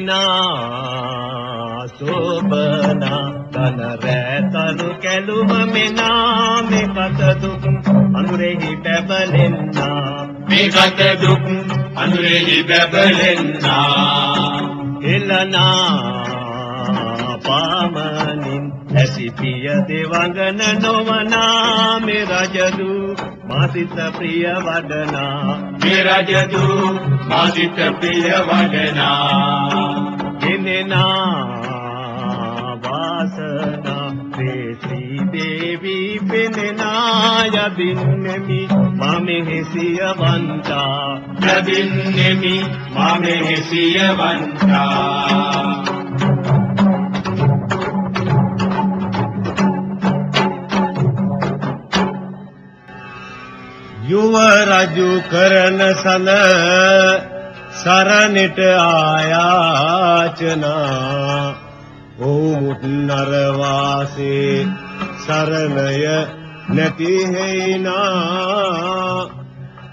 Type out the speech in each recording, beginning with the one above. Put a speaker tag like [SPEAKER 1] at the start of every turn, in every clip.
[SPEAKER 1] රුවිනා සෝබනා තන රැතරු කැලුම මෙනා මේ කත දුක් අනුරෙහි බැබලෙන්නා
[SPEAKER 2] මේ ගත දුක් අඳුරෙහි බැබලෙන්නා
[SPEAKER 1] එලනා පාමනින් ඇසිපිය දෙවඟන නොවනා මේ රජදු මාසිත ප්‍රිය වඩනා.
[SPEAKER 2] මේ රජදු මාසිත ප්‍රිය වඩනා.
[SPEAKER 1] ගෙනෙනා වාසනා ශ්‍රී දේවී පෙනෙනා යදින්නෙමි මම හිසිය වන්තා
[SPEAKER 2] යදින්නෙමි මම සිය වන්තා
[SPEAKER 1] යුව රජු කරන සල සරණට ආයාචනා. ඔවුමුත් නරවාසේ සරණය නැති හේනා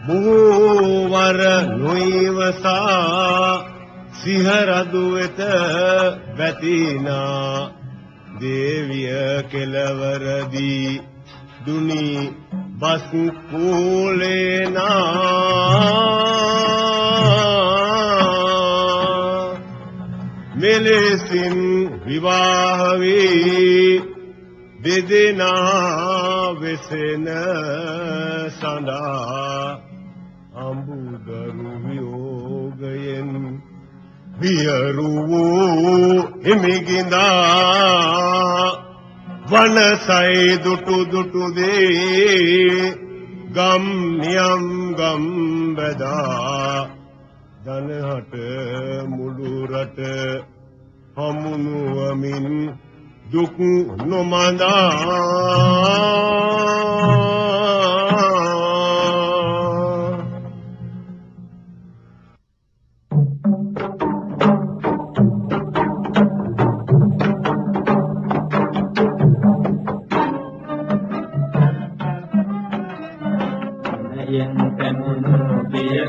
[SPEAKER 1] මුවර නොයිවසා සිහරදු වෙත වැතිනා. දේවිය කෙලවරදී දුනි බස් කූලේනා මෙලෙසින් විවාහ වී දෙදෙනා වෙසෙන සඳහා අඹුදරු වියෝගයෙන් වියරු වූ හිමිගින්දා වනසයි දුටු දුටු දේ ගම් නියම් ගම් බදා දනහට මුළු රට හමුනුවමින් දුක් නොමදා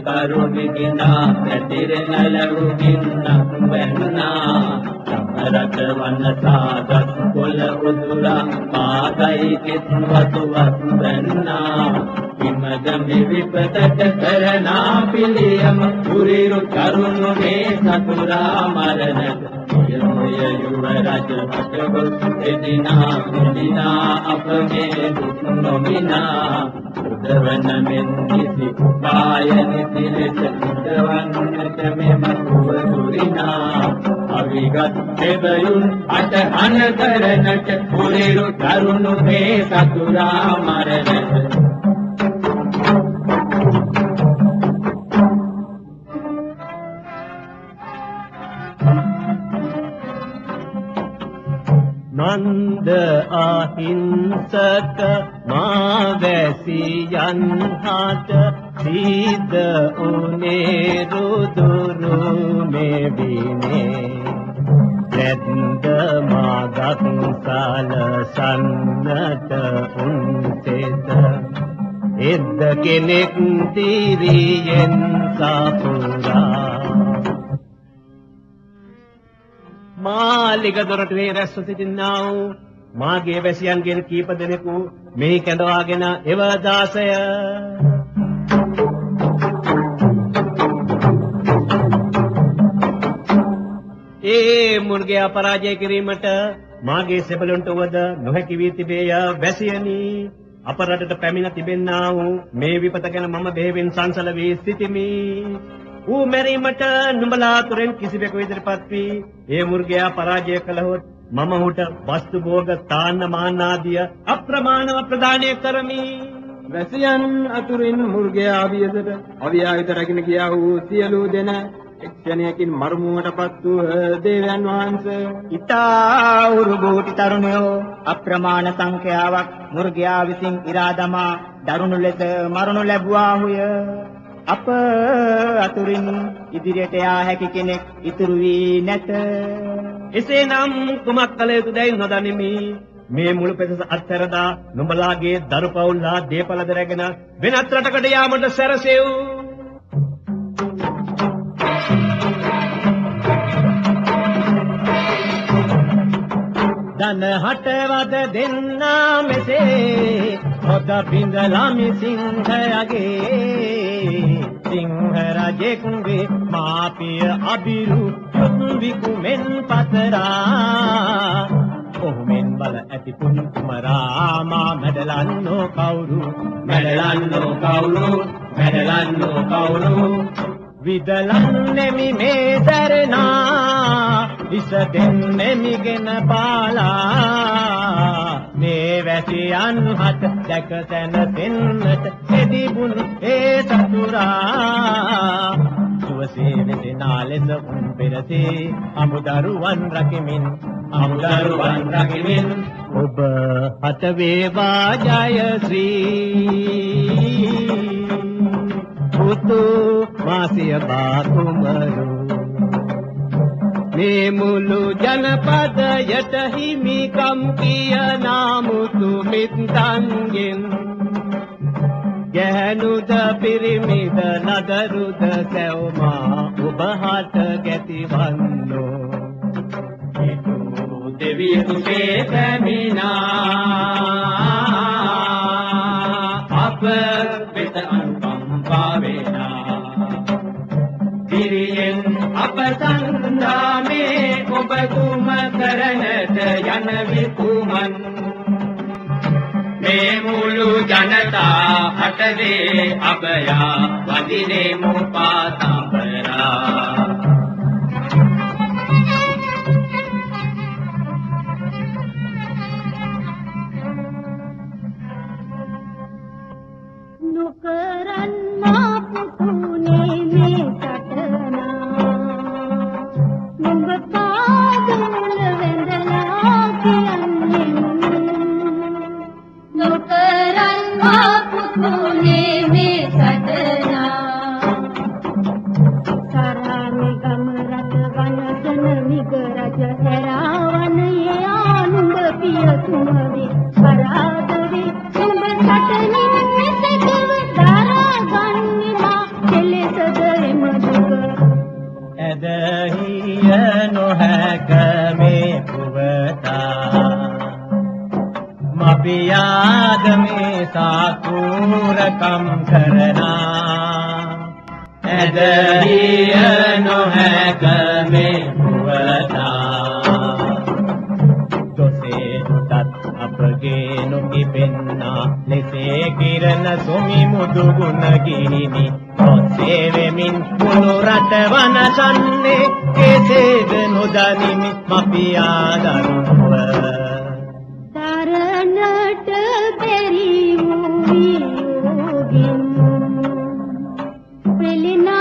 [SPEAKER 3] පිය කරුණිකිනා පැතිරෙන ලැබුමින්නක් වැන්නා සමරත වන්නසාගත් කොළ උදුරා පාදයි කෙත් වතුවත් වැන්නා. විමද මෙවිපතට කරනා පිළියම පුරිරු කරුණු මේ සතුරා මරණට යොය යුව රජ වටගොස් එදිනා මුදිනා අප මේ දුක් නොමිනා. උදවන මෙන් කිසි උපාය නිසි ලෙස උදවන්නට මෙම කුව දුරිනා අවිගත් දෙවයුන් අට අන කරනට පුරිරු කරුණු මේ සතුරා මරණට
[SPEAKER 1] නන්ද අහිංසක මා වැසියන් හට සීද උනේ රුදුරු මෙවිනේ. නැත්ද මාගත් සලසන්නට උන්සෙත. එද්ද කෙනෙක් තිරියෙන් සපුරා. මාලිග දොරටුවේ රැස්ව සිටින්නා වූ මාගේ වැසියන්ගෙන් කීප දෙනෙකු මෙහි කැඳවාගෙන එව දාසය. ඒ මුර්ගයා පරාජය කිරීමට මාගේ සෙබළුන්ට වද නොහැකි වී තිබේය වැසියනි. අප රටට පැමිණ තිබෙන්නා වූ මේ විපත ගැන මම බෙහෙවින් සංසල වී සිටිමි. ඌ මැරීමට නුඹලා තුරෙන් කිසිවෙකු ඉදිරිපත් වී ඒ මුර්ගයා පරාජය කළහොත් මම ඔහුට වස්තු භෝග තාන්න මාන ආදිය අප්‍රමාණව ප්‍රදානය කරමි.
[SPEAKER 4] වැසියන් අතුරින් මුර්ගයා අවියසට අවියාවිත රැගෙන ගියා වූ සියලු දෙන එක්ෂණයකින් මරුමුවටපත් වූ දේවයන් වහන්සේ.
[SPEAKER 5] ඉතා උරුබෝටි තරුණයෝ අප්‍රමාණ සංඛ්‍යාවක් මුර්ගයා විසින් ඉරා දමා දරුණු ලෙස මරණු ලැබුවාහුය අප අතුරින් ඉදිරියට යා හැකි කෙනෙක් ඉතුරු වී නැත
[SPEAKER 1] එසේනම් කුමක් කළ යුතුදැයි නොදනිමි
[SPEAKER 6] මේ මුළු පෙදෙස අත්හැරදා නුඹලාගේ දරු පවුල්ලා දේපලද රැගෙන වෙනත් රටකට යාමට සැරසෙව්. දන හටවද දෙන්නා මෙසේ හොද බිඳලමි සිංහයගේ සිංහ රජෙකුගේ මාපිය අබිරු විකුමෙන් පතරා ඔහුමෙන් බල ඇති පුන් කුමරා මා මැඩලන්නෝ කවුරු?
[SPEAKER 3] මැඩලන්නෝ කවුරු? මැඩලන්නෝ කවුරු?
[SPEAKER 6] විදලන්නෙමි මේ සැරනා විස දෙන්නෙමිගෙන පාලා මේ වැසියන් හට දැක තැන දෙන්නට එදිබුන් ඒ සතුරා. සුවසේ වෙසෙනා ලෙස උන් පෙරසේ අමුදරුවන් රකිමින්
[SPEAKER 3] අමුදරුවන් රකිමින්
[SPEAKER 6] ඔබ හත වේවා ජය ශ්‍රී. පුතු මාසිය බාකුමරු මේ මුළු ජනපදයට හිමිකම් කිය නාමුතු මිත්තන්ගෙන්. ගැහැණුද පිරිමිද නදරුද සැවමා ඔබ හට ගැතිවන්නෝ.
[SPEAKER 3] දෙවියකුගේ පැමිණා. කුම කරනට යන විකුමන්? මේ මුළු ජනතා හටවේ අබයා වදිනේ මුපාතම්බරා
[SPEAKER 7] මිග රජ හැරවන්නේ ආනුඹ පියතුමවේ පරාදවේ නුඹ සටනින් මෙසකව දරාගන්නේ මා කෙලෙසද එම දුක
[SPEAKER 6] ඇදහිය නොහැක මේ පුවතා මපියාද මේ සාකූරකම් කරනා ඇදහිය නොහැක මේ පුවතා දොසේ උටත් අපගේ නොකිපෙන්නා ලෙසේ කිරණ සොමි මුදු ගුණ ගිහිනි. ඔස්සේ වෙමින් මුළු රට වනසන්නේ. කෙසේද නොදනිමි මපියා දරුව
[SPEAKER 7] තරණට බැරි වූ වියෝගින් පෙළෙනා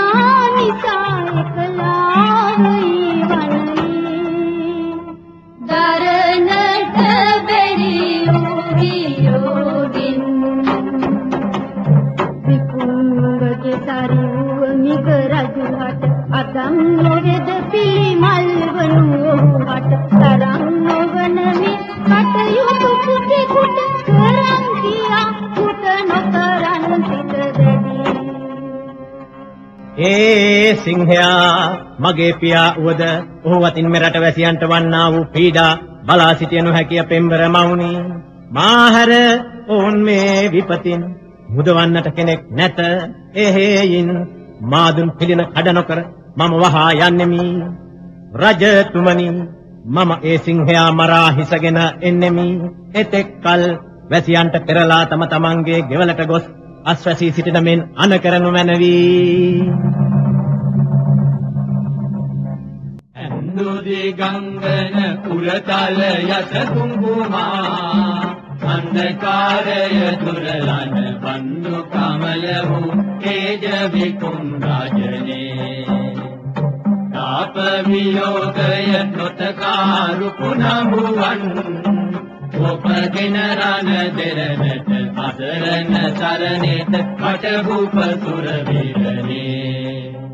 [SPEAKER 6] සිංහයා මගේ පියා වුවද ඔහු අතින් මෙරට වැසියන්ට වන්නා වූ පීඩා බලා සිටිය නොහැකිය පෙම්බර මවුනි. මාහර ඔවුන් මේ විපතින් මුදවන්නට කෙනෙක් නැත. එහෙයින් මාදුන් පිළින කඩ නොකර මම වහා යන්නෙමි. රජතුමනි මම ඒ සිංහයා මරා හිසගෙන එන්නෙමි. එතෙක් කල වැසියන්ට පෙරලා තම තමන්ගේ ගෙවලට ගොස් අස්වැසී සිටින මෙන් අනකරනු මැනවි.
[SPEAKER 3] ඇන්දුදි ගංගන උරතල යස කුංකුමා අන්ධකාරය දුරලන බන්දු කමල වූ තේජ විකුම් රාජනේ තාප වියෝගය නොතකාරු පුනමුවන් ඔපගෙන රණ දෙරනට අසරණ සරණෙත කටබුප සුර වීරනේ